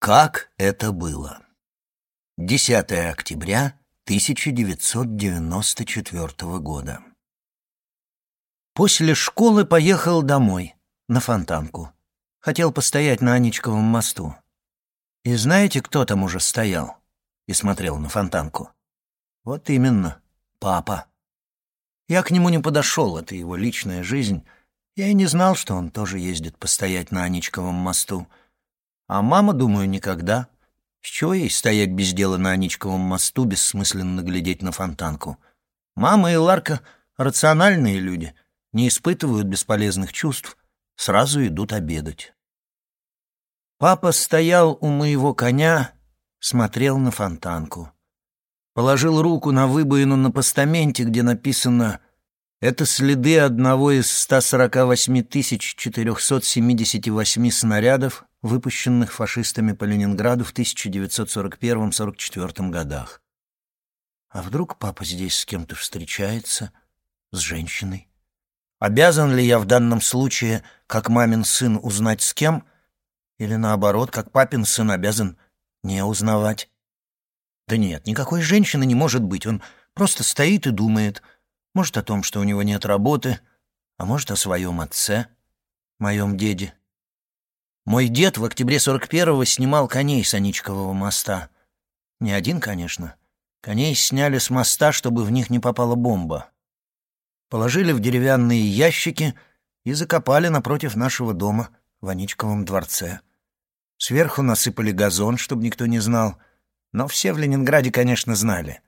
Как это было? 10 октября 1994 года. После школы поехал домой, на Фонтанку. Хотел постоять на Аничковом мосту. И знаете, кто там уже стоял и смотрел на Фонтанку? Вот именно, папа. Я к нему не подошел, это его личная жизнь. Я и не знал, что он тоже ездит постоять на Аничковом мосту. А мама, думаю, никогда. С чего ей стоять без дела на Аничковом мосту, бессмысленно глядеть на фонтанку? Мама и Ларка — рациональные люди, не испытывают бесполезных чувств, сразу идут обедать. Папа стоял у моего коня, смотрел на фонтанку. Положил руку на выбоину на постаменте, где написано «Это следы одного из 148 478 снарядов, выпущенных фашистами по Ленинграду в 1941-44 годах. А вдруг папа здесь с кем-то встречается, с женщиной? Обязан ли я в данном случае, как мамин сын, узнать с кем, или наоборот, как папин сын обязан не узнавать? Да нет, никакой женщины не может быть, он просто стоит и думает, может о том, что у него нет работы, а может о своем отце, моем деде. Мой дед в октябре 41-го снимал коней с Аничкового моста. Не один, конечно. Коней сняли с моста, чтобы в них не попала бомба. Положили в деревянные ящики и закопали напротив нашего дома в Аничковом дворце. Сверху насыпали газон, чтобы никто не знал. Но все в Ленинграде, конечно, знали.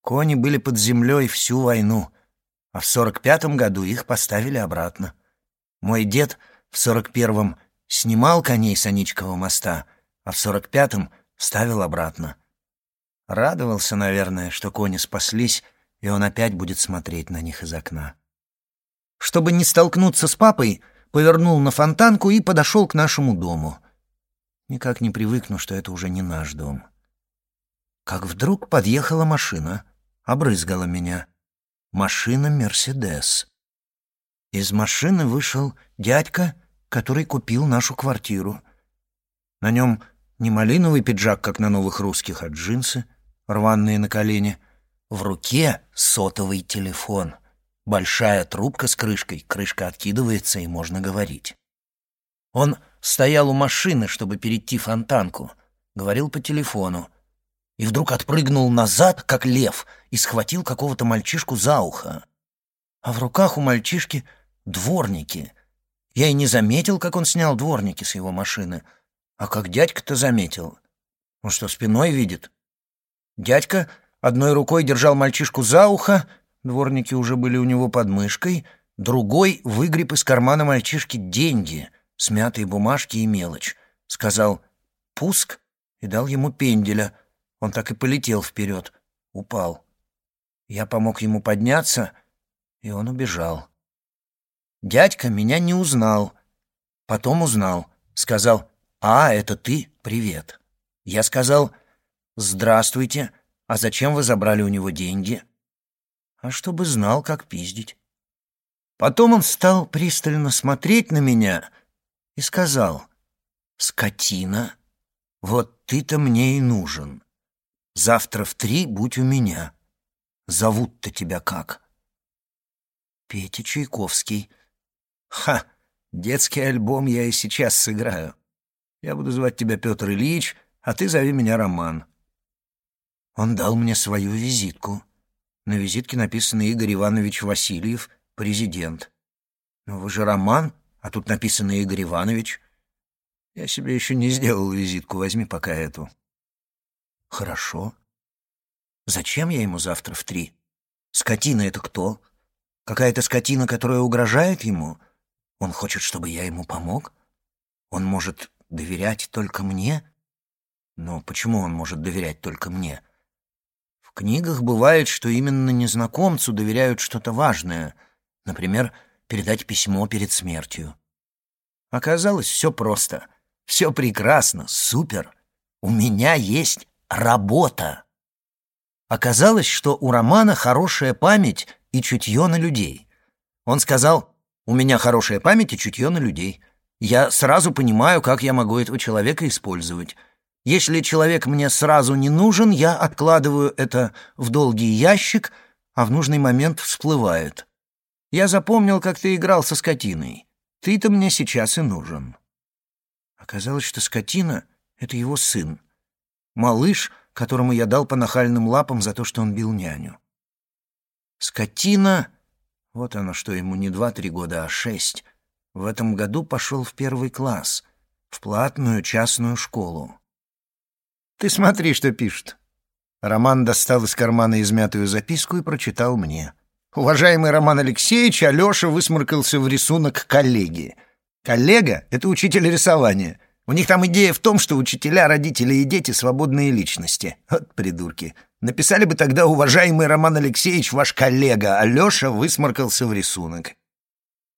Кони были под землей всю войну, а в 45-м году их поставили обратно. Мой дед в 41-м снимал коней с Аничкового моста, а в сорок пятом ставил обратно. Радовался, наверное, что кони спаслись, и он опять будет смотреть на них из окна. Чтобы не столкнуться с папой, повернул на фонтанку и подошел к нашему дому. Никак не привыкну, что это уже не наш дом. Как вдруг подъехала машина, обрызгала меня. Машина «Мерседес». Из машины вышел дядька который купил нашу квартиру. На нем не малиновый пиджак, как на новых русских, а джинсы, рваные на колени. В руке сотовый телефон. Большая трубка с крышкой, крышка откидывается, и можно говорить. Он стоял у машины, чтобы перейти фонтанку, говорил по телефону, и вдруг отпрыгнул назад, как лев, и схватил какого-то мальчишку за ухо. А в руках у мальчишки дворники — я и не заметил, как он снял дворники с его машины. А как дядька-то заметил. Он что, спиной видит? Дядька одной рукой держал мальчишку за ухо, дворники уже были у него под мышкой, другой выгреб из кармана мальчишки деньги, смятые бумажки и мелочь. Сказал «пуск» и дал ему пенделя. Он так и полетел вперед, упал. Я помог ему подняться, и он убежал. Дядька меня не узнал. Потом узнал. Сказал, «А, это ты? Привет». Я сказал, «Здравствуйте. А зачем вы забрали у него деньги?» А чтобы знал, как пиздить. Потом он стал пристально смотреть на меня и сказал, «Скотина, вот ты-то мне и нужен. Завтра в три будь у меня. Зовут-то тебя как?» «Петя Чайковский», Ха! Детский альбом я и сейчас сыграю. Я буду звать тебя Петр Ильич, а ты зови меня Роман. Он дал мне свою визитку. На визитке написано Игорь Иванович Васильев, президент. Но вы же Роман, а тут написано Игорь Иванович. Я себе еще не сделал визитку, возьми пока эту. Хорошо. Зачем я ему завтра в три? Скотина это кто? Какая-то скотина, которая угрожает ему — он хочет, чтобы я ему помог? Он может доверять только мне? Но почему он может доверять только мне? В книгах бывает, что именно незнакомцу доверяют что-то важное, например, передать письмо перед смертью. Оказалось, все просто, все прекрасно, супер. У меня есть работа. Оказалось, что у Романа хорошая память и чутье на людей. Он сказал, у меня хорошая память и чутье на людей. Я сразу понимаю, как я могу этого человека использовать. Если человек мне сразу не нужен, я откладываю это в долгий ящик, а в нужный момент всплывает. Я запомнил, как ты играл со скотиной. Ты-то мне сейчас и нужен. Оказалось, что скотина — это его сын. Малыш, которому я дал по нахальным лапам за то, что он бил няню. Скотина, вот оно что, ему не два-три года, а шесть, в этом году пошел в первый класс, в платную частную школу. Ты смотри, что пишет. Роман достал из кармана измятую записку и прочитал мне. Уважаемый Роман Алексеевич, Алеша высморкался в рисунок коллеги. Коллега — это учитель рисования. У них там идея в том, что учителя, родители и дети — свободные личности. Вот придурки. Написали бы тогда «Уважаемый Роман Алексеевич, ваш коллега, Алеша высморкался в рисунок».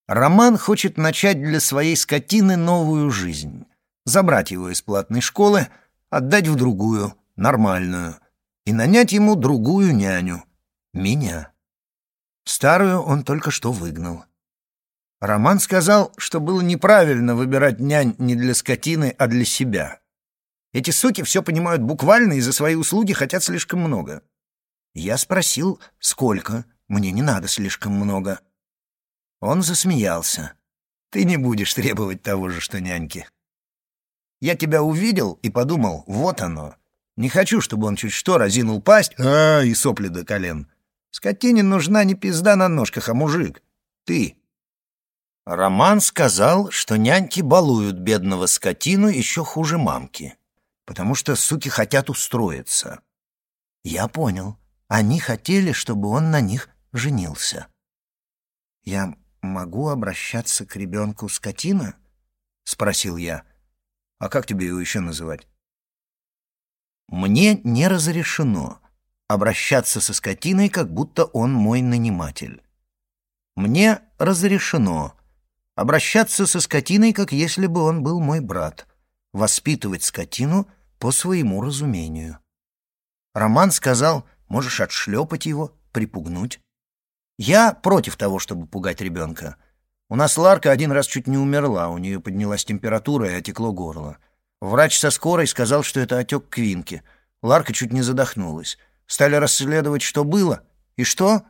Роман хочет начать для своей скотины новую жизнь. Забрать его из платной школы, отдать в другую, нормальную, и нанять ему другую няню — меня. Старую он только что выгнал. Роман сказал, что было неправильно выбирать нянь не для скотины, а для себя. Эти суки все понимают буквально и за свои услуги хотят слишком много. Я спросил, сколько. Мне не надо слишком много. Он засмеялся. Ты не будешь требовать того же, что няньки. Я тебя увидел и подумал, вот оно. Не хочу, чтобы он чуть что разинул пасть, а, и сопли до колен. Скотине нужна не пизда на ножках, а мужик. Ты. Роман сказал, что няньки балуют бедного скотину еще хуже мамки, потому что суки хотят устроиться. Я понял. Они хотели, чтобы он на них женился. «Я могу обращаться к ребенку скотина?» — спросил я. «А как тебе его еще называть?» «Мне не разрешено обращаться со скотиной, как будто он мой наниматель. Мне разрешено обращаться со скотиной, как если бы он был мой брат, воспитывать скотину по своему разумению. Роман сказал, можешь отшлепать его, припугнуть. Я против того, чтобы пугать ребенка. У нас Ларка один раз чуть не умерла, у нее поднялась температура и отекло горло. Врач со скорой сказал, что это отек квинки. Ларка чуть не задохнулась. Стали расследовать, что было. И что?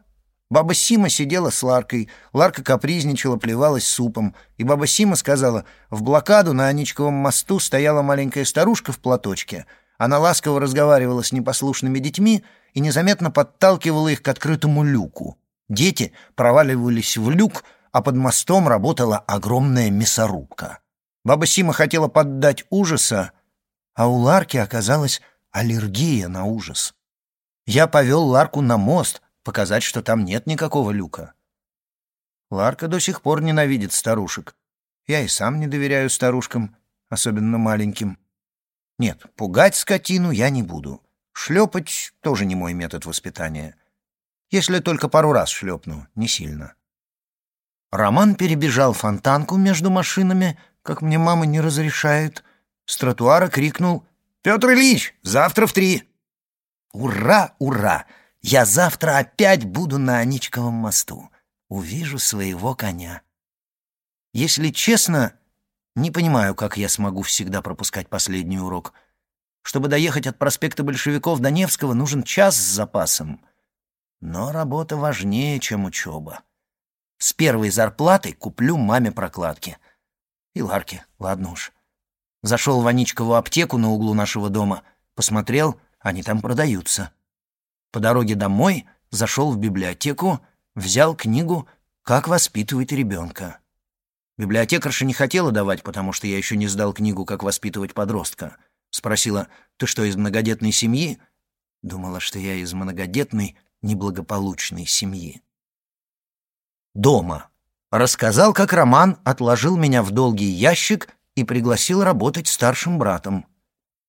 Баба Сима сидела с Ларкой. Ларка капризничала, плевалась супом. И баба Сима сказала, в блокаду на Аничковом мосту стояла маленькая старушка в платочке. Она ласково разговаривала с непослушными детьми и незаметно подталкивала их к открытому люку. Дети проваливались в люк, а под мостом работала огромная мясорубка. Баба Сима хотела поддать ужаса, а у Ларки оказалась аллергия на ужас. Я повел Ларку на мост, показать, что там нет никакого люка. Ларка до сих пор ненавидит старушек. Я и сам не доверяю старушкам, особенно маленьким. Нет, пугать скотину я не буду. Шлепать тоже не мой метод воспитания. Если только пару раз шлепну, не сильно. Роман перебежал фонтанку между машинами, как мне мама не разрешает. С тротуара крикнул «Петр Ильич, завтра в три!» Ура, ура! Я завтра опять буду на Аничковом мосту. Увижу своего коня. Если честно, не понимаю, как я смогу всегда пропускать последний урок. Чтобы доехать от проспекта Большевиков до Невского, нужен час с запасом. Но работа важнее, чем учеба. С первой зарплатой куплю маме прокладки. И Ларке, ладно уж. Зашел в Аничкову аптеку на углу нашего дома, посмотрел, они там продаются. По дороге домой зашел в библиотеку, взял книгу «Как воспитывать ребенка». Библиотекарша не хотела давать, потому что я еще не сдал книгу «Как воспитывать подростка». Спросила, «Ты что, из многодетной семьи?» Думала, что я из многодетной, неблагополучной семьи. Дома. Рассказал, как Роман отложил меня в долгий ящик и пригласил работать старшим братом.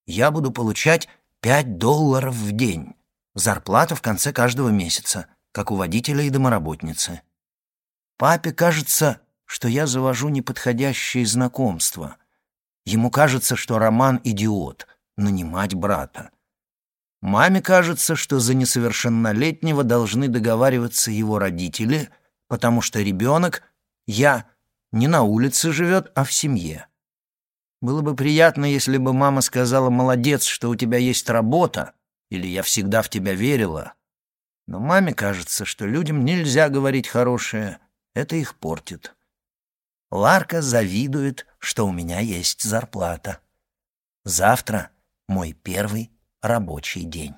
Я буду получать Пять долларов в день. Зарплата в конце каждого месяца, как у водителя и домоработницы. Папе кажется, что я завожу неподходящие знакомства. Ему кажется, что Роман — идиот, нанимать брата. Маме кажется, что за несовершеннолетнего должны договариваться его родители, потому что ребенок, я, не на улице живет, а в семье. Было бы приятно, если бы мама сказала «молодец, что у тебя есть работа» или «я всегда в тебя верила». Но маме кажется, что людям нельзя говорить хорошее, это их портит. Ларка завидует, что у меня есть зарплата. Завтра мой первый рабочий день.